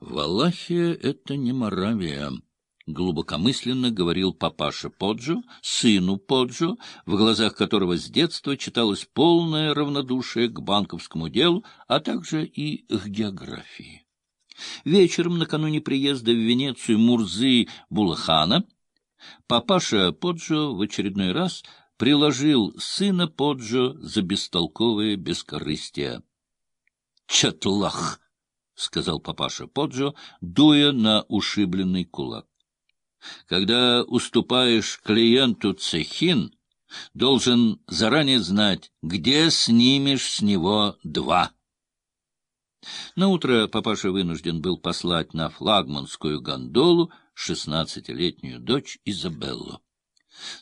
Валахия — это не Моравия, — глубокомысленно говорил папаша Поджо, сыну Поджо, в глазах которого с детства читалось полное равнодушие к банковскому делу, а также и к географии. Вечером, накануне приезда в Венецию Мурзы Булахана, папаша Поджо в очередной раз приложил сына Поджо за бестолковое бескорыстие. «Чатлах!» — сказал папаша Поджо, дуя на ушибленный кулак. «Когда уступаешь клиенту цехин, должен заранее знать, где снимешь с него два». Наутро папаша вынужден был послать на флагманскую гондолу шестнадцатилетнюю дочь Изабеллу.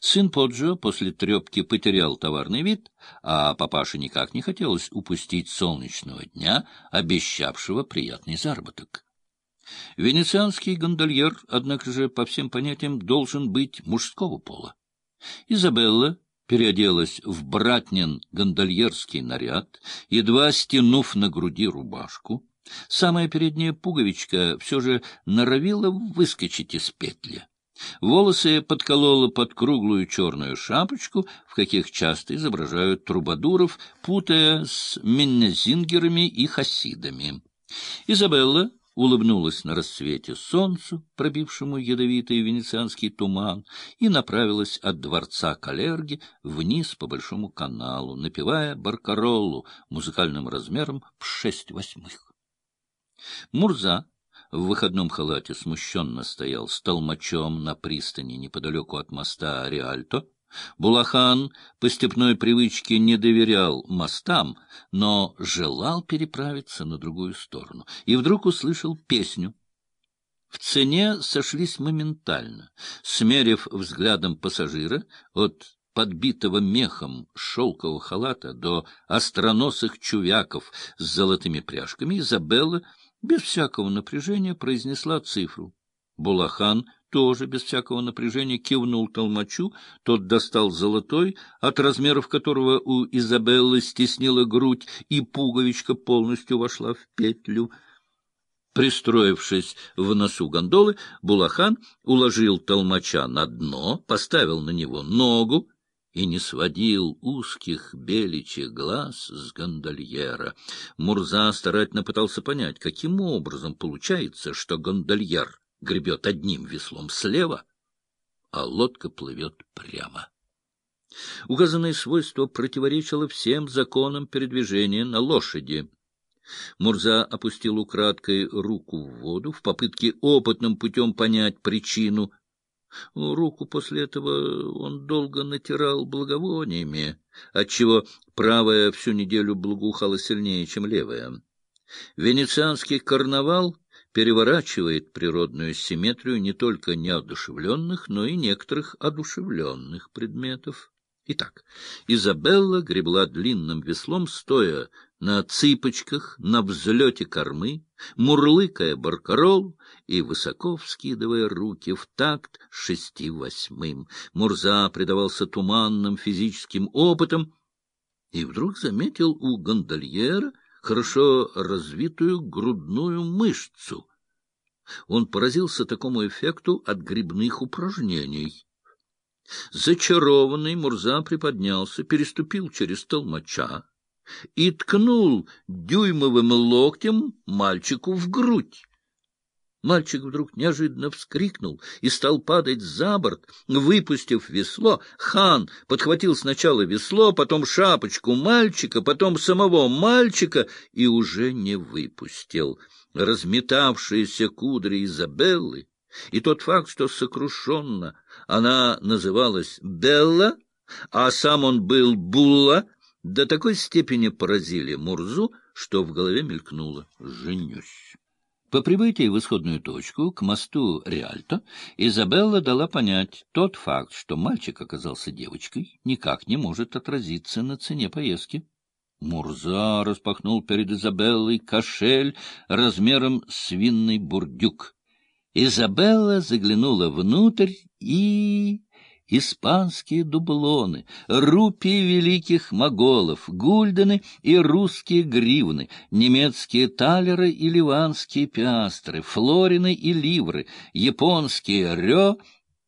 Сын Поджо после трепки потерял товарный вид, а папаше никак не хотелось упустить солнечного дня, обещавшего приятный заработок. Венецианский гондольер, однако же, по всем понятиям, должен быть мужского пола. Изабелла переоделась в братнин гондольерский наряд, едва стянув на груди рубашку. Самая передняя пуговичка все же норовила выскочить из петли. Волосы подколола под круглую черную шапочку, в каких часто изображают трубадуров, путая с миннезингерами и хасидами. Изабелла улыбнулась на рассвете солнцу, пробившему ядовитый венецианский туман, и направилась от дворца Калерги вниз по большому каналу, напевая баркароллу музыкальным размером в шесть восьмых. Мурза в выходном халате смущенно стоял с толмачом на пристани неподалеку от моста Риальто. Булахан по степной привычке не доверял мостам, но желал переправиться на другую сторону, и вдруг услышал песню. В цене сошлись моментально, смерив взглядом пассажира от подбитого мехом шелкового халата до остроносых чувяков с золотыми пряжками, Изабелла без всякого напряжения произнесла цифру. Булахан тоже без всякого напряжения кивнул толмачу, тот достал золотой, от размеров которого у Изабеллы стеснила грудь, и пуговичка полностью вошла в петлю. Пристроившись в носу гондолы, Булахан уложил толмача на дно, поставил на него ногу, и не сводил узких беличьих глаз с гондольера. Мурза старательно пытался понять, каким образом получается, что гондольер гребет одним веслом слева, а лодка плывет прямо. Указанное свойство противоречило всем законам передвижения на лошади. Мурза опустил украдкой руку в воду в попытке опытным путем понять причину Руку после этого он долго натирал благовониями, отчего правая всю неделю благоухала сильнее, чем левая. Венецианский карнавал переворачивает природную симметрию не только неодушевленных, но и некоторых одушевленных предметов. Итак, Изабелла гребла длинным веслом, стоя на цыпочках, на взлете кормы, мурлыкая баркарол и высоко вскидывая руки в такт шести восьмым. Мурза предавался туманным физическим опытам и вдруг заметил у гондольера хорошо развитую грудную мышцу. Он поразился такому эффекту от грибных упражнений. Зачарованный Мурза приподнялся, переступил через толмача, и ткнул дюймовым локтем мальчику в грудь. Мальчик вдруг неожиданно вскрикнул и стал падать за борт, выпустив весло. Хан подхватил сначала весло, потом шапочку мальчика, потом самого мальчика и уже не выпустил. Разметавшиеся кудри Изабеллы и тот факт, что сокрушенно она называлась Белла, а сам он был Булла, до такой степени поразили Мурзу, что в голове мелькнуло «женюсь». По прибытии в исходную точку, к мосту Риальто, Изабелла дала понять, тот факт, что мальчик оказался девочкой, никак не может отразиться на цене поездки. Мурза распахнул перед Изабеллой кошель размером с винный бурдюк. Изабелла заглянула внутрь и испанские дублоны, рупии великих моголов, гульдены и русские гривны, немецкие талеры и ливанские пиастры, флорины и ливры, японские рё